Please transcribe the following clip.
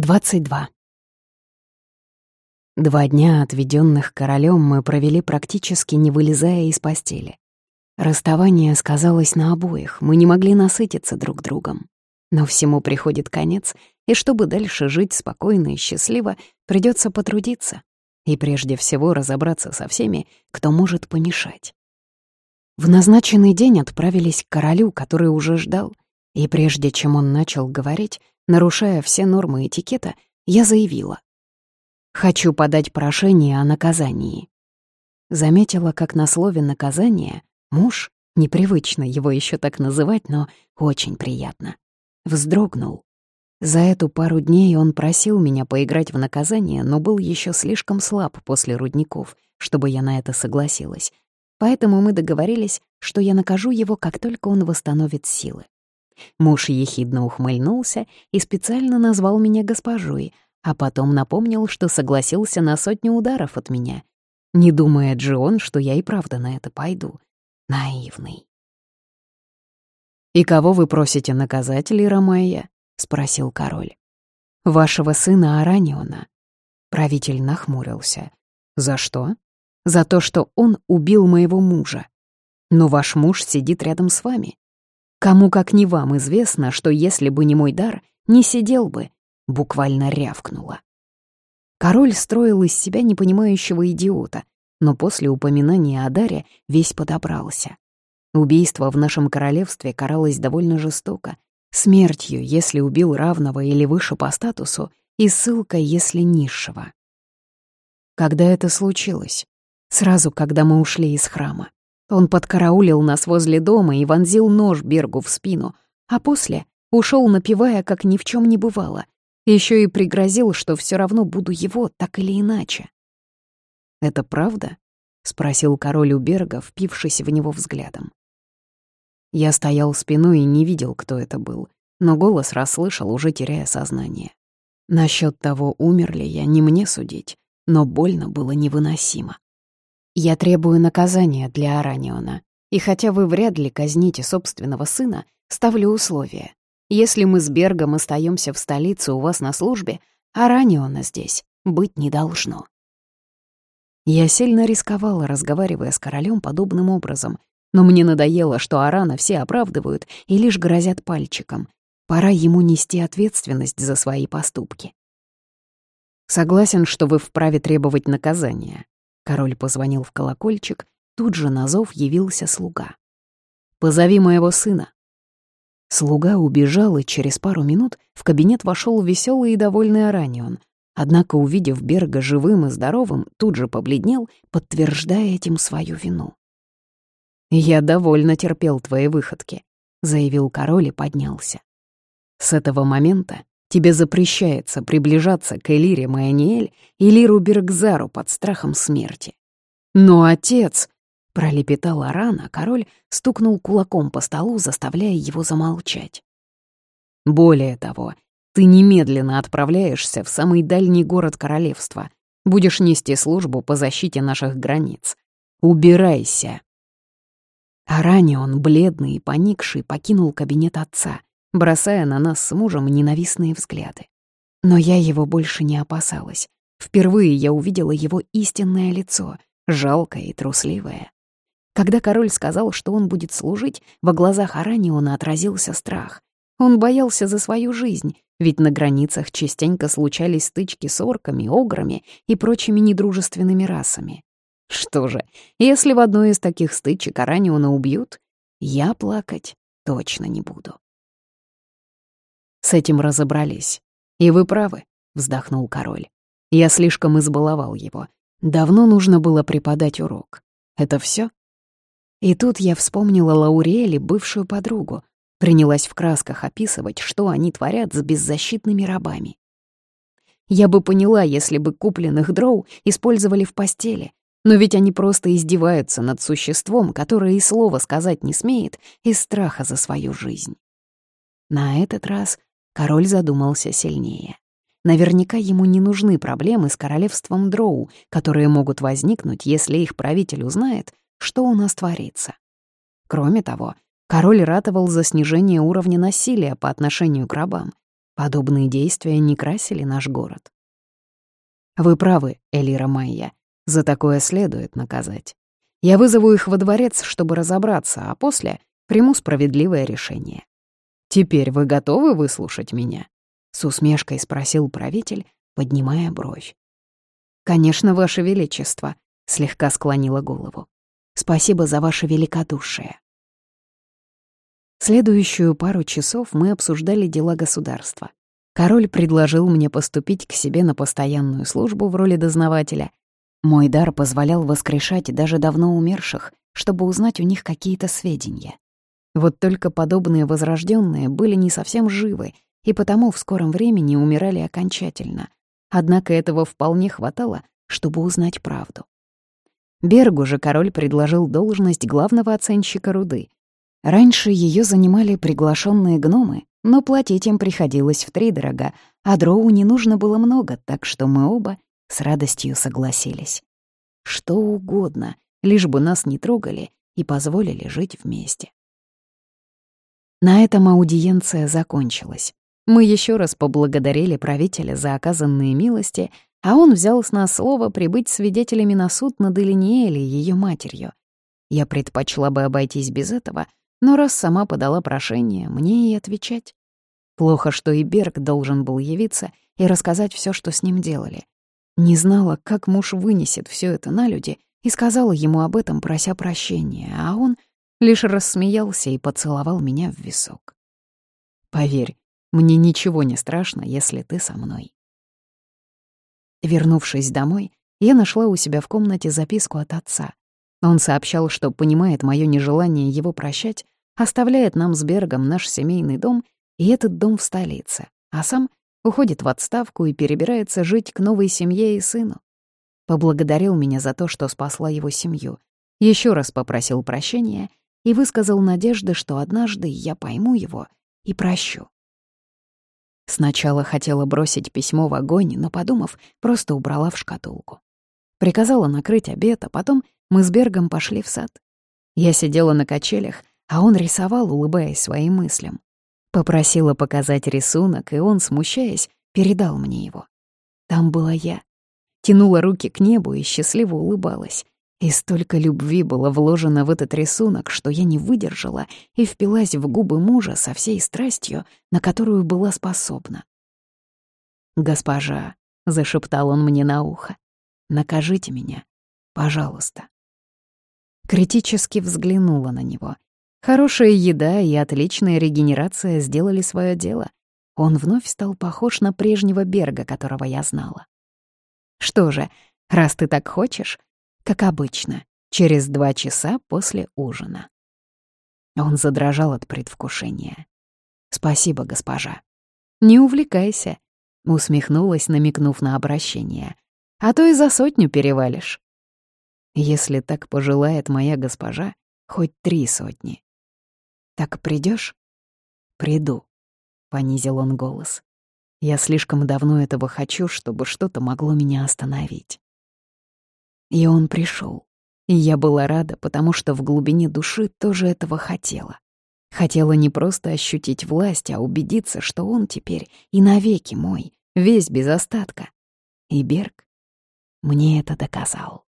22. Два дня, отведенных королем, мы провели практически не вылезая из постели. Расставание сказалось на обоих, мы не могли насытиться друг другом. Но всему приходит конец, и чтобы дальше жить спокойно и счастливо, придется потрудиться. И прежде всего разобраться со всеми, кто может помешать. В назначенный день отправились к королю, который уже ждал, и прежде чем он начал говорить, нарушая все нормы этикета, я заявила. «Хочу подать прошение о наказании». Заметила, как на слове «наказание» муж, непривычно его еще так называть, но очень приятно, вздрогнул. За эту пару дней он просил меня поиграть в наказание, но был еще слишком слаб после рудников, чтобы я на это согласилась. Поэтому мы договорились, что я накажу его, как только он восстановит силы. Муж ехидно ухмыльнулся и специально назвал меня госпожой, а потом напомнил, что согласился на сотню ударов от меня. Не думает же он, что я и правда на это пойду. Наивный. «И кого вы просите наказать, Лира Майя?» — спросил король. «Вашего сына Араниона». Правитель нахмурился. «За что?» «За то, что он убил моего мужа. Но ваш муж сидит рядом с вами. Кому как не вам известно, что если бы не мой дар, не сидел бы, буквально рявкнула. Король строил из себя непонимающего идиота, но после упоминания о даре весь подобрался. Убийство в нашем королевстве каралось довольно жестоко, смертью, если убил равного или выше по статусу, и ссылкой, если низшего. Когда это случилось? Сразу, когда мы ушли из храма. Он подкараулил нас возле дома и вонзил нож Бергу в спину, а после ушел, напевая, как ни в чем не бывало. Еще и пригрозил, что все равно буду его так или иначе. «Это правда?» — спросил король у Берга, впившись в него взглядом. Я стоял спиной и не видел, кто это был, но голос расслышал, уже теряя сознание. Насчет того, умер ли я, не мне судить, но больно было невыносимо. Я требую наказания для Араниона. И хотя вы вряд ли казните собственного сына, ставлю условие. Если мы с Бергом остаемся в столице у вас на службе, Араниона здесь быть не должно. Я сильно рисковала, разговаривая с королем подобным образом, но мне надоело, что Арана все оправдывают и лишь грозят пальчиком. Пора ему нести ответственность за свои поступки. Согласен, что вы вправе требовать наказания. Король позвонил в колокольчик, тут же на зов явился слуга. «Позови моего сына». Слуга убежал, и через пару минут в кабинет вошел веселый и довольный Аранион. Однако, увидев Берга живым и здоровым, тут же побледнел, подтверждая этим свою вину. «Я довольно терпел твои выходки», — заявил король и поднялся. «С этого момента Тебе запрещается приближаться к Элире Майаниэль и Лиру Бергзару под страхом смерти. Но отец, — пролепетал Аран, король стукнул кулаком по столу, заставляя его замолчать. Более того, ты немедленно отправляешься в самый дальний город королевства. Будешь нести службу по защите наших границ. Убирайся. Аранион, бледный и поникший, покинул кабинет отца — бросая на нас с мужем ненавистные взгляды. Но я его больше не опасалась. Впервые я увидела его истинное лицо, жалкое и трусливое. Когда король сказал, что он будет служить, во глазах Араниона отразился страх. Он боялся за свою жизнь, ведь на границах частенько случались стычки с орками, ограми и прочими недружественными расами. Что же, если в одной из таких стычек Араниона убьют, я плакать точно не буду. С этим разобрались. И вы правы, вздохнул король. Я слишком избаловал его. Давно нужно было преподать урок. Это все? И тут я вспомнила Лауриэле, бывшую подругу, принялась в красках описывать, что они творят с беззащитными рабами. Я бы поняла, если бы купленных дроу использовали в постели, но ведь они просто издеваются над существом, которое и слова сказать не смеет из страха за свою жизнь. На этот раз Король задумался сильнее. Наверняка ему не нужны проблемы с королевством Дроу, которые могут возникнуть, если их правитель узнает, что у нас творится. Кроме того, король ратовал за снижение уровня насилия по отношению к рабам, Подобные действия не красили наш город. Вы правы, Элира Майя, за такое следует наказать. Я вызову их во дворец, чтобы разобраться, а после приму справедливое решение. Теперь вы готовы выслушать меня? С усмешкой спросил правитель, поднимая бровь. «Конечно, Ваше Величество», — слегка склонила голову. «Спасибо за ваше великодушие». Следующую пару часов мы обсуждали дела государства. Король предложил мне поступить к себе на постоянную службу в роли дознавателя. Мой дар позволял воскрешать даже давно умерших, чтобы узнать у них какие-то сведения. Вот только подобные возрожденные были не совсем живы и потому в скором времени умирали окончательно. Однако этого вполне хватало, чтобы узнать правду. Бергу же король предложил должность главного оценщика руды. Раньше ее занимали приглашенные гномы, но платить им приходилось втридорога, а дроу не нужно было много, так что мы оба с радостью согласились. Что угодно, лишь бы нас не трогали и позволили жить вместе. На этом аудиенция закончилась. Мы еще раз поблагодарили правителя за оказанные милости, а он взял с нас слово прибыть свидетелями на суд над Элиниэль и ее матерью. Я предпочла бы обойтись без этого, но раз сама подала прошение, мне и отвечать. Плохо, что и Берг должен был явиться и рассказать все, что с ним делали. Не знала, как муж вынесет все это на люди, и сказала ему об этом, прося прощения, а он лишь рассмеялся и поцеловал меня в висок. «Поверь, мне ничего не страшно, если ты со мной». Вернувшись домой, я нашла у себя в комнате записку от отца. Он сообщал, что понимает мое нежелание его прощать, оставляет нам с Бергом наш семейный дом и этот дом в столице, а сам уходит в отставку и перебирается жить к новой семье и сыну. Поблагодарил меня за то, что спасла его семью, еще раз попросил прощения и высказал надежды, что однажды я пойму его и прощу. Сначала хотела бросить письмо в огонь, но, подумав, просто убрала в шкатулку. Приказала накрыть обед, а потом мы с Бергом пошли в сад. Я сидела на качелях, а он рисовал, улыбаясь своим мыслям. Попросила показать рисунок, и он, смущаясь, передал мне его. Там была я. Тянула руки к небу и счастливо улыбалась. И столько любви было вложено в этот рисунок, что я не выдержала и впилась в губы мужа со всей страстью, на которую была способна. «Госпожа», — зашептал он мне на ухо, — «накажите меня, пожалуйста». Критически взглянула на него. Хорошая еда и отличная регенерация сделали свое дело. Он вновь стал похож на прежнего Берга, которого я знала. «Что же, раз ты так хочешь, как обычно, через два часа после ужина. Он задрожал от предвкушения. «Спасибо, госпожа». «Не увлекайся», — усмехнулась, намекнув на обращение. «А то и за сотню перевалишь». «Если так пожелает моя госпожа, хоть три сотни». «Так придешь? «Приду», — понизил он голос. «Я слишком давно этого хочу, чтобы что-то могло меня остановить». И он пришел. И я была рада, потому что в глубине души тоже этого хотела. Хотела не просто ощутить власть, а убедиться, что он теперь и навеки мой, весь без остатка. И Берг мне это доказал.